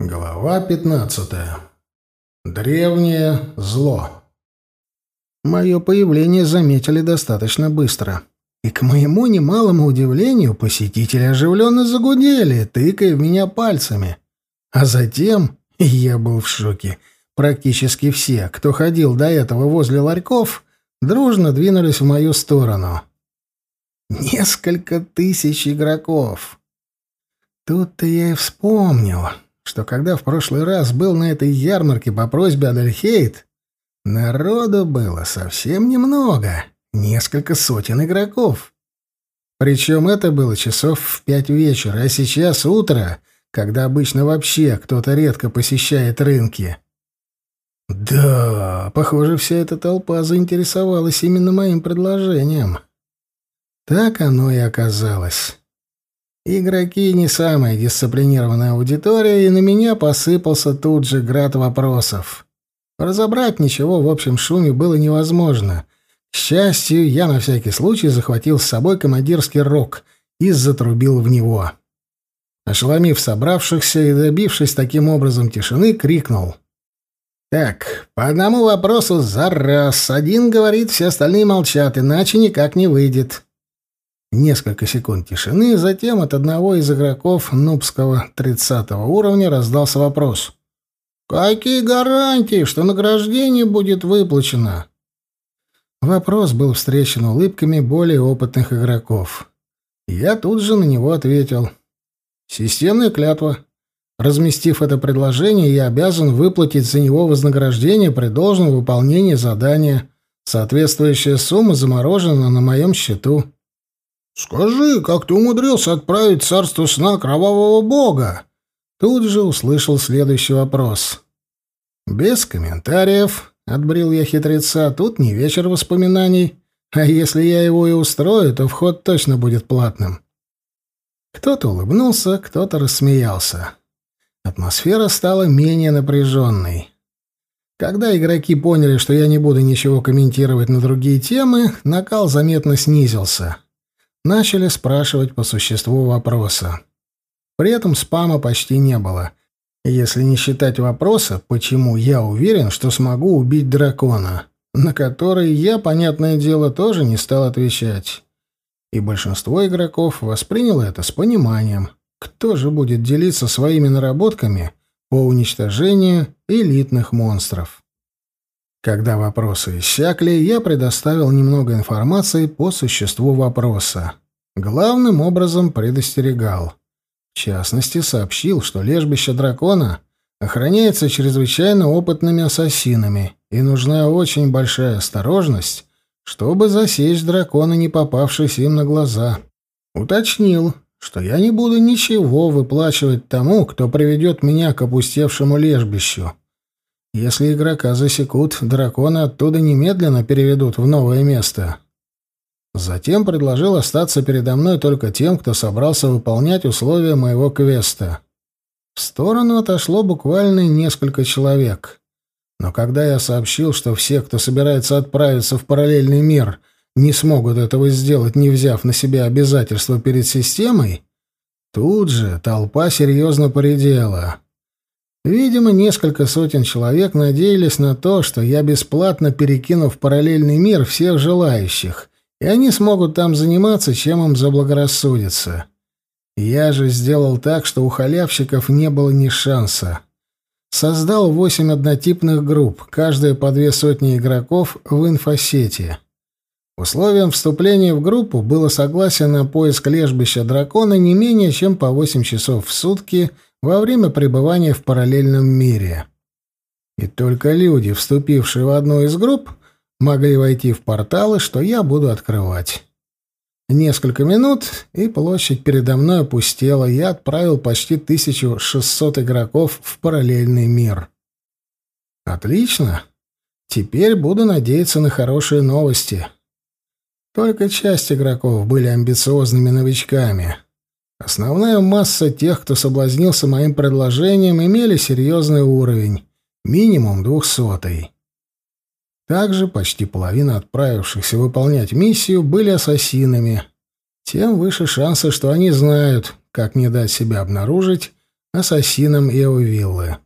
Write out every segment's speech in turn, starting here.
Глава 15. Древнее зло. Мое появление заметили достаточно быстро. И, к моему немалому удивлению, посетители оживленно загудели, тыкая в меня пальцами. А затем, я был в шоке, практически все, кто ходил до этого возле ларьков, дружно двинулись в мою сторону. Несколько тысяч игроков. Тут-то я и вспомнил, что когда в прошлый раз был на этой ярмарке по просьбе Адельхейт, народу было совсем немного, несколько сотен игроков. Причем это было часов в пять вечера, а сейчас утро, когда обычно вообще кто-то редко посещает рынки. Да, похоже, вся эта толпа заинтересовалась именно моим предложением. Так оно и оказалось. Игроки не самая дисциплинированная аудитория, и на меня посыпался тут же град вопросов. Разобрать ничего в общем шуме было невозможно. К счастью, я на всякий случай захватил с собой командирский рог и затрубил в него. Ошеломив собравшихся и добившись таким образом тишины, крикнул. «Так, по одному вопросу за раз. Один говорит, все остальные молчат, иначе никак не выйдет». Несколько секунд тишины, затем от одного из игроков нубского 30 уровня раздался вопрос. «Какие гарантии, что награждение будет выплачено?» Вопрос был встречен улыбками более опытных игроков. Я тут же на него ответил. «Системная клятва. Разместив это предложение, я обязан выплатить за него вознаграждение при должном выполнении задания. Соответствующая сумма заморожена на моем счету». «Скажи, как ты умудрился отправить царство сна кровавого бога?» Тут же услышал следующий вопрос. «Без комментариев», — отбрил я хитреца, — «тут не вечер воспоминаний, а если я его и устрою, то вход точно будет платным». Кто-то улыбнулся, кто-то рассмеялся. Атмосфера стала менее напряженной. Когда игроки поняли, что я не буду ничего комментировать на другие темы, накал заметно снизился начали спрашивать по существу вопроса. При этом спама почти не было. Если не считать вопроса, почему я уверен, что смогу убить дракона, на который я, понятное дело, тоже не стал отвечать. И большинство игроков восприняло это с пониманием. Кто же будет делиться своими наработками по уничтожению элитных монстров? Когда вопросы иссякли, я предоставил немного информации по существу вопроса. Главным образом предостерегал. В частности, сообщил, что лежбище дракона охраняется чрезвычайно опытными ассасинами, и нужна очень большая осторожность, чтобы засечь дракона, не попавшись им на глаза. Уточнил, что я не буду ничего выплачивать тому, кто приведет меня к опустевшему лежбищу, если игрока засекут, дракона оттуда немедленно переведут в новое место. Затем предложил остаться передо мной только тем, кто собрался выполнять условия моего квеста. В сторону отошло буквально несколько человек. Но когда я сообщил, что все, кто собирается отправиться в параллельный мир, не смогут этого сделать, не взяв на себя обязательства перед системой, тут же толпа серьезно поредела. Видимо, несколько сотен человек надеялись на то, что я бесплатно перекину в параллельный мир всех желающих, и они смогут там заниматься, чем им заблагорассудится. Я же сделал так, что у халявщиков не было ни шанса. Создал восемь однотипных групп, каждая по две сотни игроков в инфосети. Условием вступления в группу было согласие на поиск лежбища дракона не менее чем по восемь часов в сутки – во время пребывания в параллельном мире. И только люди, вступившие в одну из групп, могли войти в порталы, что я буду открывать. Несколько минут, и площадь передо мной опустела, я отправил почти 1600 игроков в параллельный мир. Отлично. Теперь буду надеяться на хорошие новости. Только часть игроков были амбициозными новичками — Основная масса тех, кто соблазнился моим предложением, имели серьезный уровень, минимум двухсотый. Также почти половина отправившихся выполнять миссию были ассасинами. Тем выше шансы, что они знают, как не дать себя обнаружить, ассасином Эовиллы.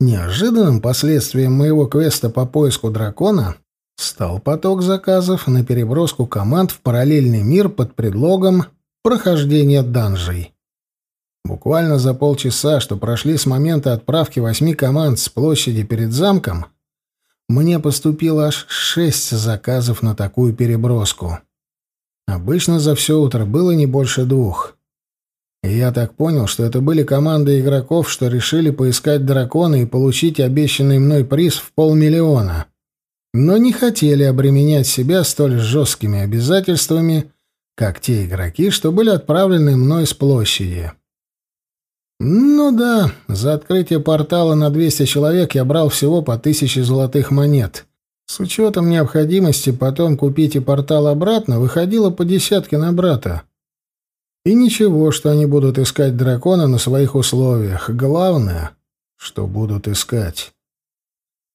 Неожиданным последствием моего квеста по поиску дракона стал поток заказов на переброску команд в параллельный мир под предлогом прохождения данжей. Буквально за полчаса, что прошли с момента отправки восьми команд с площади перед замком, мне поступило аж шесть заказов на такую переброску. Обычно за все утро было не больше двух. И я так понял, что это были команды игроков, что решили поискать дракона и получить обещанный мной приз в полмиллиона. Но не хотели обременять себя столь жесткими обязательствами, как те игроки, что были отправлены мной с площади. Ну да, за открытие портала на 200 человек я брал всего по тысяче золотых монет. С учетом необходимости потом купить и портал обратно, выходило по десятке на брата. И ничего, что они будут искать дракона на своих условиях. Главное, что будут искать.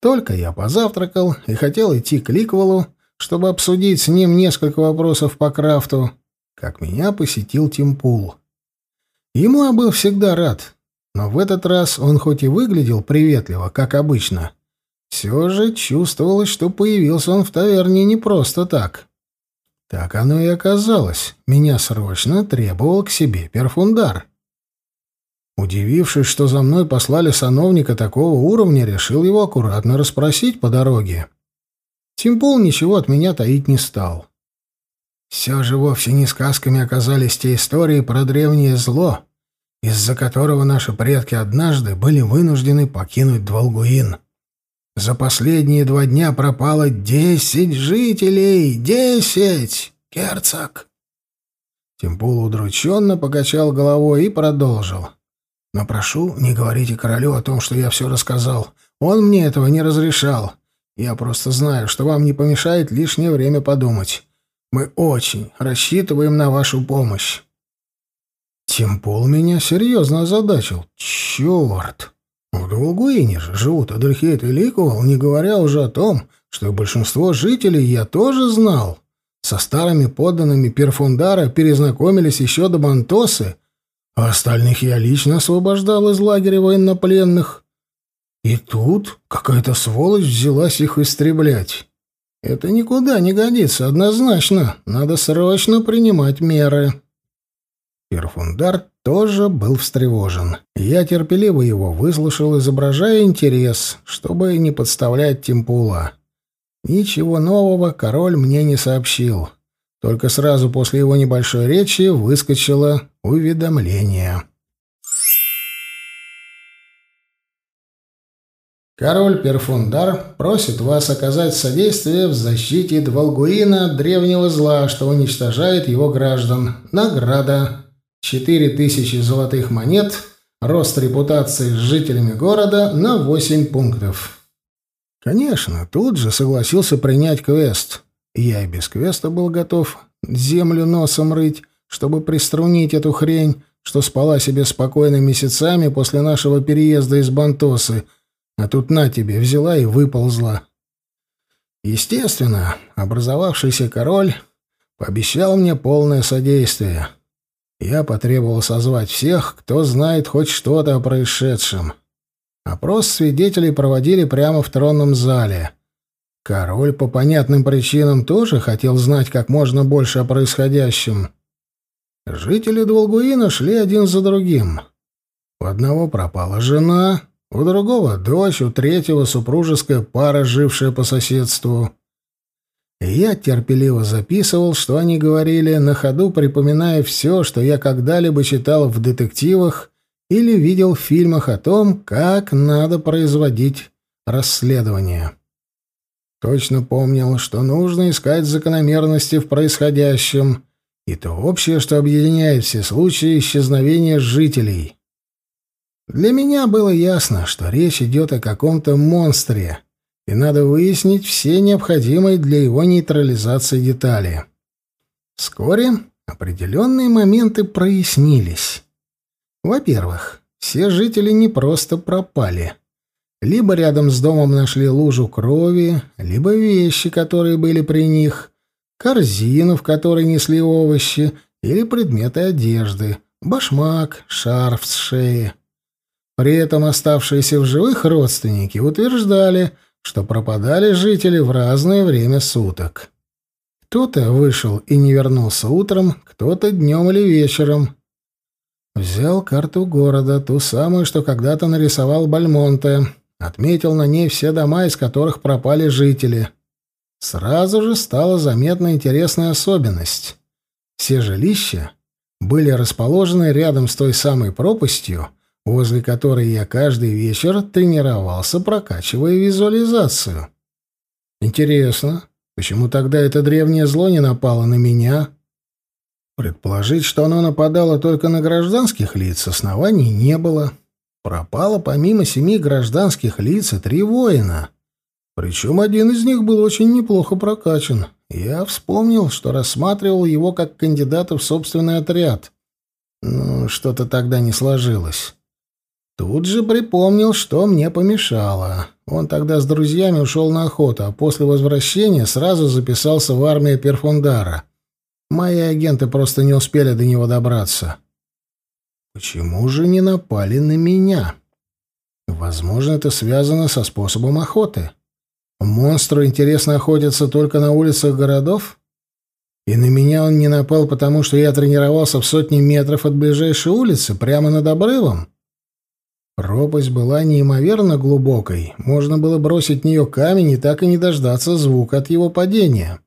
Только я позавтракал и хотел идти к Ликвелу, чтобы обсудить с ним несколько вопросов по крафту, как меня посетил Тимпул. Ему я был всегда рад, но в этот раз он хоть и выглядел приветливо, как обычно, все же чувствовалось, что появился он в таверне не просто так. Так оно и оказалось. Меня срочно требовал к себе перфундар. Удивившись, что за мной послали сановника такого уровня, решил его аккуратно расспросить по дороге. Тимпол ничего от меня таить не стал. Все же вовсе не сказками оказались те истории про древнее зло, из-за которого наши предки однажды были вынуждены покинуть Дволгуин. За последние два дня пропало десять жителей! Десять! Герцог!» Тимпул удрученно покачал головой и продолжил. «Но прошу, не говорите королю о том, что я все рассказал. Он мне этого не разрешал. Я просто знаю, что вам не помешает лишнее время подумать. Мы очень рассчитываем на вашу помощь». Тимпул меня серьезно озадачил. «Черт!» В Долгуине же живут Адельхейт и Ликовал, не говоря уже о том, что большинство жителей я тоже знал. Со старыми подданными Перфундара перезнакомились еще до Бантосы, а остальных я лично освобождал из лагеря военнопленных. И тут какая-то сволочь взялась их истреблять. Это никуда не годится, однозначно. Надо срочно принимать меры. Перфундар тоже был встревожен. Я терпеливо его выслушал, изображая интерес, чтобы не подставлять Тимпула. Ничего нового король мне не сообщил. Только сразу после его небольшой речи выскочило уведомление. Король Перфундар просит вас оказать содействие в защите Двалгуина древнего зла, что уничтожает его граждан. Награда Четыре тысячи золотых монет, рост репутации с жителями города на восемь пунктов. Конечно, тут же согласился принять квест. Я и без квеста был готов землю носом рыть, чтобы приструнить эту хрень, что спала себе спокойно месяцами после нашего переезда из Бантосы, а тут на тебе взяла и выползла. Естественно, образовавшийся король пообещал мне полное содействие — я потребовал созвать всех, кто знает хоть что-то о происшедшем. Опрос свидетелей проводили прямо в тронном зале. Король по понятным причинам тоже хотел знать как можно больше о происходящем. Жители Долгуина шли один за другим. У одного пропала жена, у другого — дочь, у третьего — супружеская пара, жившая по соседству. Я терпеливо записывал, что они говорили, на ходу припоминая все, что я когда-либо читал в детективах или видел в фильмах о том, как надо производить расследование. Точно помнил, что нужно искать закономерности в происходящем и то общее, что объединяет все случаи исчезновения жителей. Для меня было ясно, что речь идет о каком-то монстре — и надо выяснить все необходимые для его нейтрализации детали. Вскоре определенные моменты прояснились. Во-первых, все жители не просто пропали. Либо рядом с домом нашли лужу крови, либо вещи, которые были при них, корзину, в которой несли овощи, или предметы одежды, башмак, шарф с шеи — При этом оставшиеся в живых родственники утверждали, что пропадали жители в разное время суток. Кто-то вышел и не вернулся утром, кто-то днем или вечером. Взял карту города, ту самую, что когда-то нарисовал Бальмонте, отметил на ней все дома, из которых пропали жители. Сразу же стала заметна интересная особенность. Все жилища были расположены рядом с той самой пропастью, возле которой я каждый вечер тренировался, прокачивая визуализацию. Интересно, почему тогда это древнее зло не напало на меня? Предположить, что оно нападало только на гражданских лиц, оснований не было. Пропало помимо семи гражданских лиц и три воина. Причем один из них был очень неплохо прокачан. Я вспомнил, что рассматривал его как кандидата в собственный отряд. Но что-то тогда не сложилось. Тут же припомнил, что мне помешало. Он тогда с друзьями ушел на охоту, а после возвращения сразу записался в армию Перфундара. Мои агенты просто не успели до него добраться. Почему же не напали на меня? Возможно, это связано со способом охоты. Монстру интересно охотиться только на улицах городов? И на меня он не напал, потому что я тренировался в сотни метров от ближайшей улицы, прямо над обрывом? Пропасть была неимоверно глубокой. Можно было бросить в нее камень и так и не дождаться звука от его падения.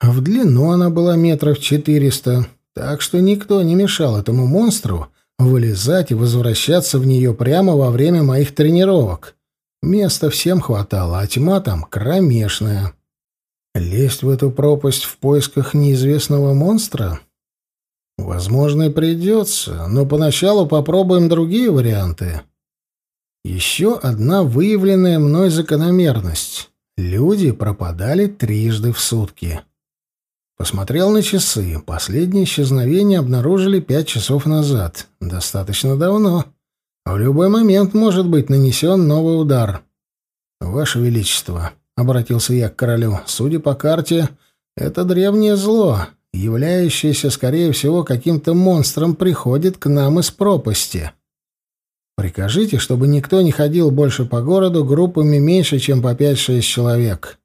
А в длину она была метров четыреста, так что никто не мешал этому монстру вылезать и возвращаться в нее прямо во время моих тренировок. Места всем хватало, а тьма там кромешная. Лезть в эту пропасть в поисках неизвестного монстра? Возможно, и придется, но поначалу попробуем другие варианты. Еще одна выявленная мной закономерность. Люди пропадали трижды в сутки. Посмотрел на часы. Последнее исчезновение обнаружили пять часов назад. Достаточно давно. В любой момент может быть нанесен новый удар. «Ваше Величество», — обратился я к королю, — «судя по карте, это древнее зло, являющееся, скорее всего, каким-то монстром, приходит к нам из пропасти. Прикажите, чтобы никто не ходил больше по городу группами меньше, чем по пять-шесть человек.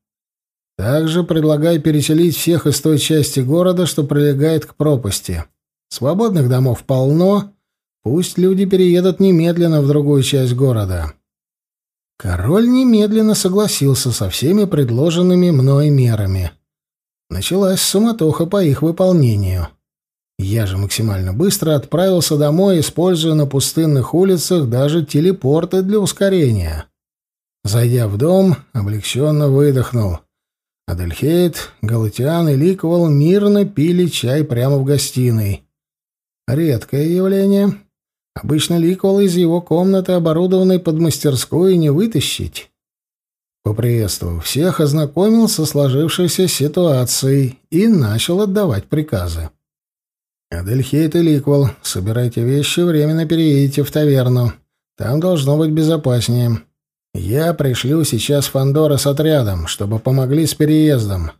Также предлагаю переселить всех из той части города, что прилегает к пропасти. Свободных домов полно, пусть люди переедут немедленно в другую часть города». Король немедленно согласился со всеми предложенными мной мерами. Началась суматоха по их выполнению. Я же максимально быстро отправился домой, используя на пустынных улицах даже телепорты для ускорения. Зайдя в дом, облегченно выдохнул. Адельхейт, Галатиан и Ликвал мирно пили чай прямо в гостиной. Редкое явление. Обычно Ликвал из его комнаты, оборудованной под мастерскую, не вытащить. Поприветствовав всех, ознакомился со сложившейся ситуацией и начал отдавать приказы. «Адельхейт и Ликвал, собирайте вещи, временно переедете в таверну. Там должно быть безопаснее. Я пришлю сейчас Фандора с отрядом, чтобы помогли с переездом.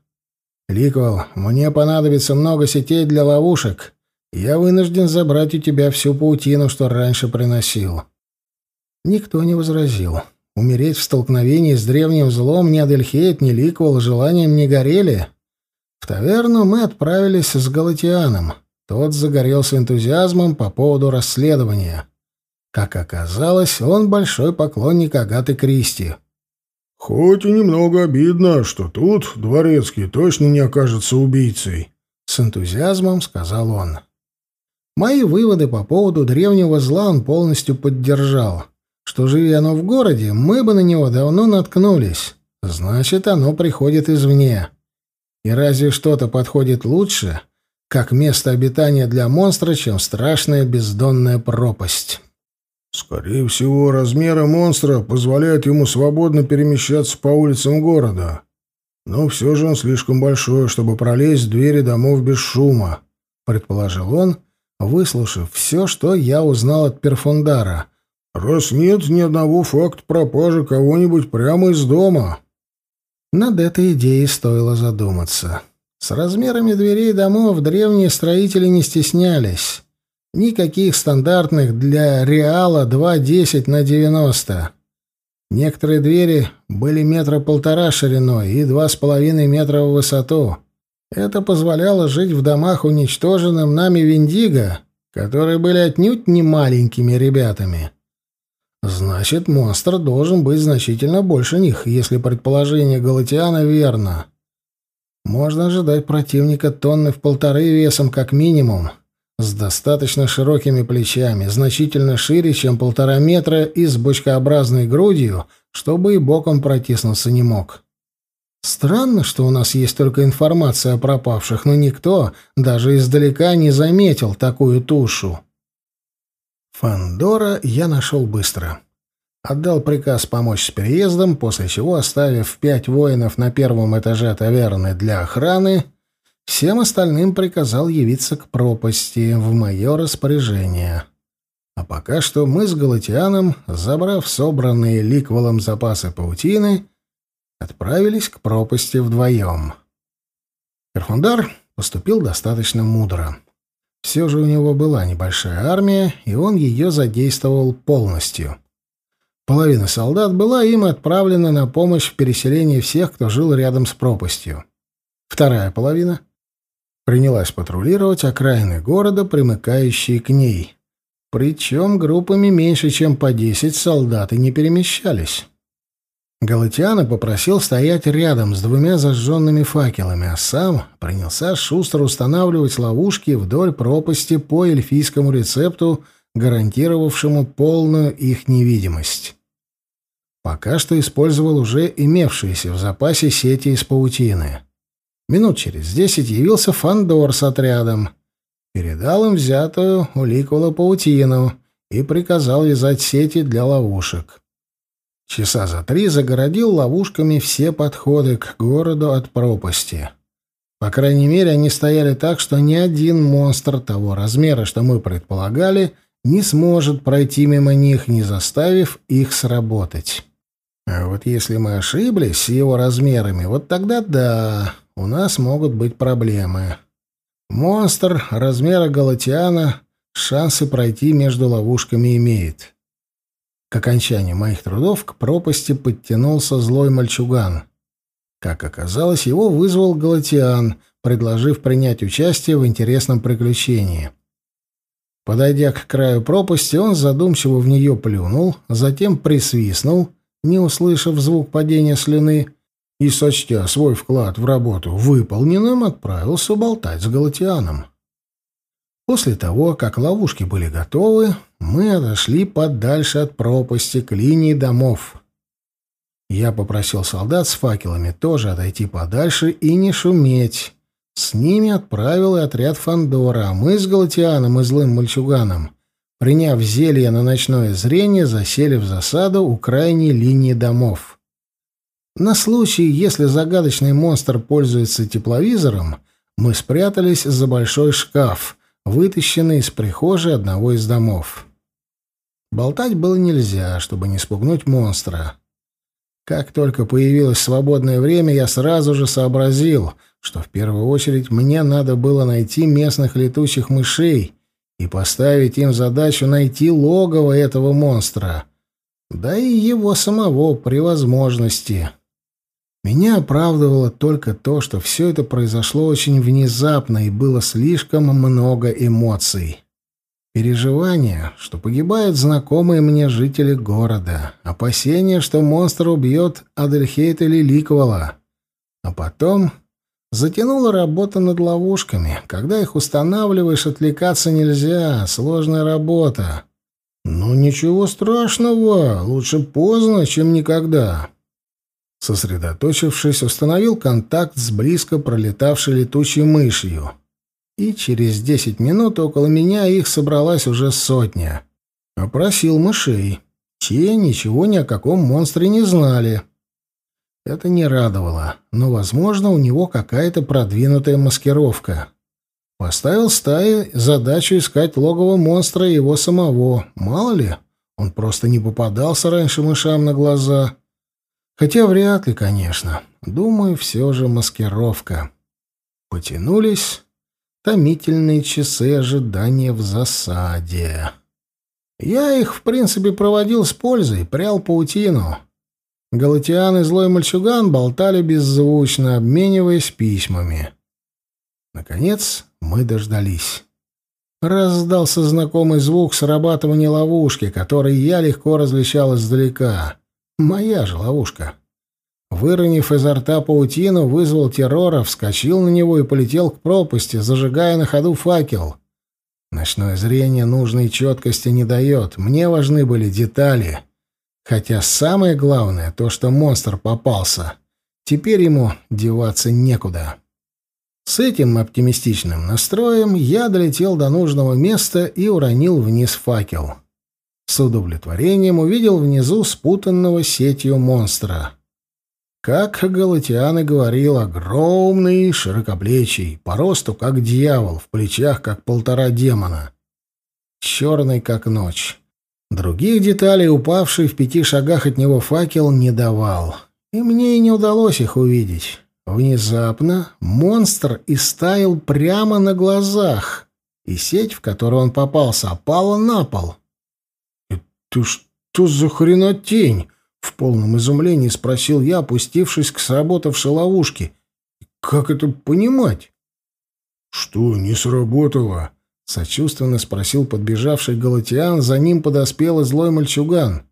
Ликвал, мне понадобится много сетей для ловушек. Я вынужден забрать у тебя всю паутину, что раньше приносил. Никто не возразил. Умереть в столкновении с древним злом ни Адельхейт, ни Ликвал желанием не горели. В таверну мы отправились с Галатианом. Тот загорелся энтузиазмом по поводу расследования. Как оказалось, он большой поклонник Агаты Кристи. «Хоть и немного обидно, что тут дворецкий точно не окажется убийцей», — с энтузиазмом сказал он. Мои выводы по поводу древнего зла он полностью поддержал. Что живи оно в городе, мы бы на него давно наткнулись. Значит, оно приходит извне. И разве что-то подходит лучше, как место обитания для монстра, чем страшная бездонная пропасть?» Скорее всего, размеры монстра позволяют ему свободно перемещаться по улицам города. Но все же он слишком большой, чтобы пролезть в двери домов без шума, предположил он, выслушав все, что я узнал от Перфундара. Раз нет ни одного факта пропажи кого-нибудь прямо из дома. Над этой идеей стоило задуматься. С размерами дверей домов древние строители не стеснялись. Никаких стандартных для Реала 2,10 на 90. Некоторые двери были метра полтора шириной и два с половиной метра в высоту. Это позволяло жить в домах, уничтоженным нами Виндиго, которые были отнюдь не маленькими ребятами. Значит, монстр должен быть значительно больше них, если предположение Галатиана верно. Можно ожидать противника тонны в полторы весом как минимум, с достаточно широкими плечами, значительно шире, чем полтора метра и с бочкообразной грудью, чтобы и боком протиснуться не мог. Странно, что у нас есть только информация о пропавших, но никто даже издалека не заметил такую тушу. Фандора я нашел быстро. Отдал приказ помочь с переездом, после чего, оставив пять воинов на первом этаже таверны для охраны, Всем остальным приказал явиться к пропасти в мое распоряжение. А пока что мы с Галатианом, забрав собранные ликвалом запасы паутины, отправились к пропасти вдвоем. Перфундар поступил достаточно мудро. Все же у него была небольшая армия, и он ее задействовал полностью. Половина солдат была им отправлена на помощь в переселении всех, кто жил рядом с пропастью. Вторая половина принялась патрулировать окраины города, примыкающие к ней. Причем группами меньше, чем по десять солдат и не перемещались. Галатиана попросил стоять рядом с двумя зажженными факелами, а сам принялся шустро устанавливать ловушки вдоль пропасти по эльфийскому рецепту, гарантировавшему полную их невидимость. Пока что использовал уже имевшиеся в запасе сети из паутины. Минут через десять явился Фандор с отрядом. Передал им взятую у Ликула паутину и приказал вязать сети для ловушек. Часа за три загородил ловушками все подходы к городу от пропасти. По крайней мере, они стояли так, что ни один монстр того размера, что мы предполагали, не сможет пройти мимо них, не заставив их сработать. А вот если мы ошиблись с его размерами, вот тогда да, у нас могут быть проблемы. Монстр размера Галатиана шансы пройти между ловушками имеет. К окончанию моих трудов к пропасти подтянулся злой мальчуган. Как оказалось, его вызвал Галатиан, предложив принять участие в интересном приключении. Подойдя к краю пропасти, он задумчиво в нее плюнул, затем присвистнул, не услышав звук падения слюны, и, сочтя свой вклад в работу выполненным, отправился болтать с Галатианом. После того, как ловушки были готовы, мы отошли подальше от пропасти к линии домов. Я попросил солдат с факелами тоже отойти подальше и не шуметь. С ними отправил и отряд Фандора, а мы с Галатианом и злым мальчуганом, приняв зелье на ночное зрение, засели в засаду у крайней линии домов. На случай, если загадочный монстр пользуется тепловизором, мы спрятались за большой шкаф, вытащенный из прихожей одного из домов. Болтать было нельзя, чтобы не спугнуть монстра. Как только появилось свободное время, я сразу же сообразил, что в первую очередь мне надо было найти местных летучих мышей и поставить им задачу найти логово этого монстра, да и его самого при возможности. Меня оправдывало только то, что все это произошло очень внезапно и было слишком много эмоций. Переживания, что погибают знакомые мне жители города, опасения, что монстр убьет Адельхейта или Ликвала. А потом затянула работа над ловушками. Когда их устанавливаешь, отвлекаться нельзя, сложная работа. «Ну, ничего страшного, лучше поздно, чем никогда. Сосредоточившись, установил контакт с близко пролетавшей летучей мышью. И через десять минут около меня их собралась уже сотня. Опросил мышей. Те ничего ни о каком монстре не знали. Это не радовало, но, возможно, у него какая-то продвинутая маскировка. Поставил стае задачу искать логово монстра и его самого. Мало ли, он просто не попадался раньше мышам на глаза. Хотя вряд ли, конечно. Думаю, все же маскировка. Потянулись. Томительные часы ожидания в засаде. Я их, в принципе, проводил с пользой, прял паутину. Галатиан и злой мальчуган болтали беззвучно, обмениваясь письмами. Наконец мы дождались. Раздался знакомый звук срабатывания ловушки, который я легко различал издалека. Моя же ловушка. Выронив изо рта паутину, вызвал террора, вскочил на него и полетел к пропасти, зажигая на ходу факел. Ночное зрение нужной четкости не дает. Мне важны были детали. Хотя самое главное — то, что монстр попался. Теперь ему деваться некуда. С этим оптимистичным настроем я долетел до нужного места и уронил вниз факел. С удовлетворением увидел внизу спутанного сетью монстра. Как Галатиан и говорил, огромный, широкоплечий, по росту как дьявол, в плечах как полтора демона. Черный как ночь. Других деталей упавший в пяти шагах от него факел не давал. И мне и не удалось их увидеть. Внезапно монстр истаял прямо на глазах, и сеть, в которую он попался, опала на пол. «Это что за хренотень?» — в полном изумлении спросил я, опустившись к сработавшей ловушке. «Как это понимать?» «Что, не сработало?» — сочувственно спросил подбежавший Галатиан, за ним подоспел и злой мальчуган.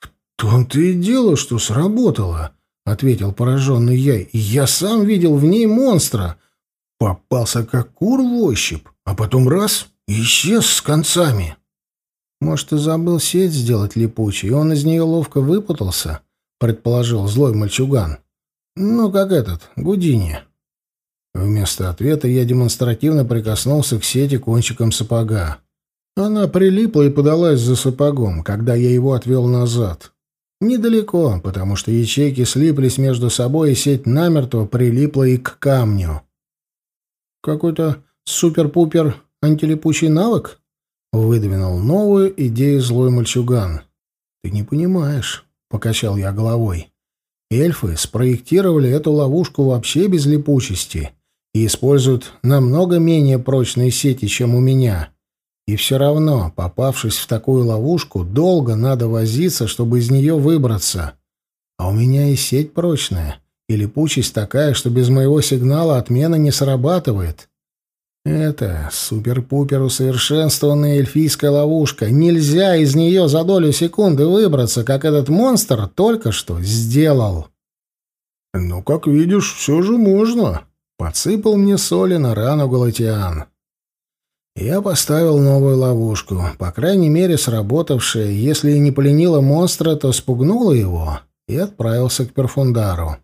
«В том-то и дело, что сработало», — ответил пораженный я. «Я сам видел в ней монстра. Попался как кур в ощупь, а потом раз — исчез с концами». «Может, и забыл сеть сделать липучей, и он из нее ловко выпутался?» — предположил злой мальчуган. «Ну, как этот, Гудини». Вместо ответа я демонстративно прикоснулся к сети кончиком сапога. Она прилипла и подалась за сапогом, когда я его отвел назад. Недалеко, потому что ячейки слиплись между собой, и сеть намертво прилипла и к камню. «Какой-то супер-пупер антилипучий навык?» — выдвинул новую идею злой мальчуган. «Ты не понимаешь», — покачал я головой. «Эльфы спроектировали эту ловушку вообще без липучести» и используют намного менее прочные сети, чем у меня. И все равно, попавшись в такую ловушку, долго надо возиться, чтобы из нее выбраться. А у меня и сеть прочная, и липучесть такая, что без моего сигнала отмена не срабатывает. Это супер-пупер усовершенствованная эльфийская ловушка. Нельзя из нее за долю секунды выбраться, как этот монстр только что сделал. «Ну, как видишь, все же можно», Подсыпал мне соли на рану Галатиан. Я поставил новую ловушку, по крайней мере сработавшая, если и не поленила монстра, то спугнула его, и отправился к Перфундару.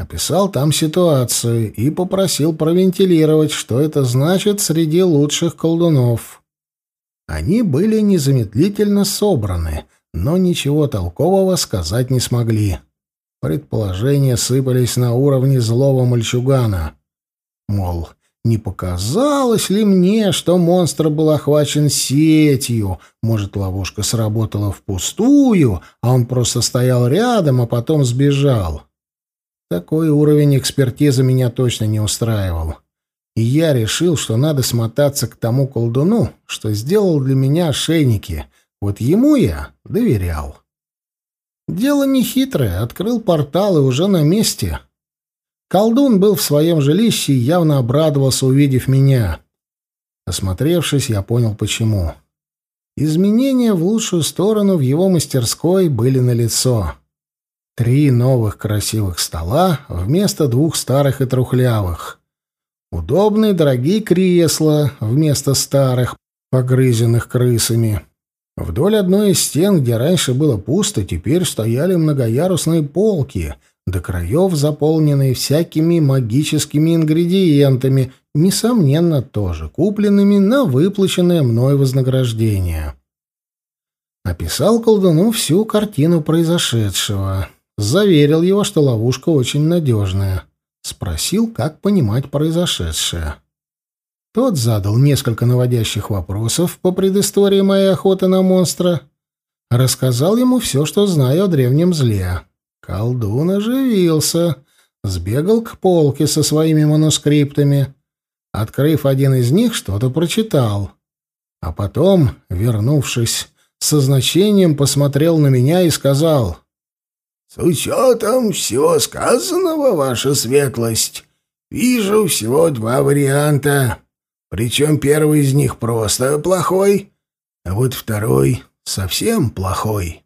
Описал там ситуацию и попросил провентилировать, что это значит среди лучших колдунов. Они были незамедлительно собраны, но ничего толкового сказать не смогли. Предположения сыпались на уровне злого мальчугана. Мол, не показалось ли мне, что монстр был охвачен сетью? Может, ловушка сработала впустую, а он просто стоял рядом, а потом сбежал? Такой уровень экспертизы меня точно не устраивал. И я решил, что надо смотаться к тому колдуну, что сделал для меня ошейники. Вот ему я доверял. Дело нехитрое, открыл портал и уже на месте. Колдун был в своем жилище и явно обрадовался, увидев меня. Осмотревшись, я понял, почему. Изменения в лучшую сторону в его мастерской были налицо. Три новых красивых стола вместо двух старых и трухлявых. Удобные дорогие кресла вместо старых, погрызенных крысами. Вдоль одной из стен, где раньше было пусто, теперь стояли многоярусные полки, до краев заполненные всякими магическими ингредиентами, несомненно, тоже купленными на выплаченное мной вознаграждение. Описал колдуну всю картину произошедшего. Заверил его, что ловушка очень надежная. Спросил, как понимать произошедшее. Тот задал несколько наводящих вопросов по предыстории моей охоты на монстра. Рассказал ему все, что знаю о древнем зле. Колдун оживился, сбегал к полке со своими манускриптами. Открыв один из них, что-то прочитал. А потом, вернувшись, со значением посмотрел на меня и сказал... «С учетом всего сказанного, ваша светлость, вижу всего два варианта. Причем первый из них просто плохой, а вот второй совсем плохой».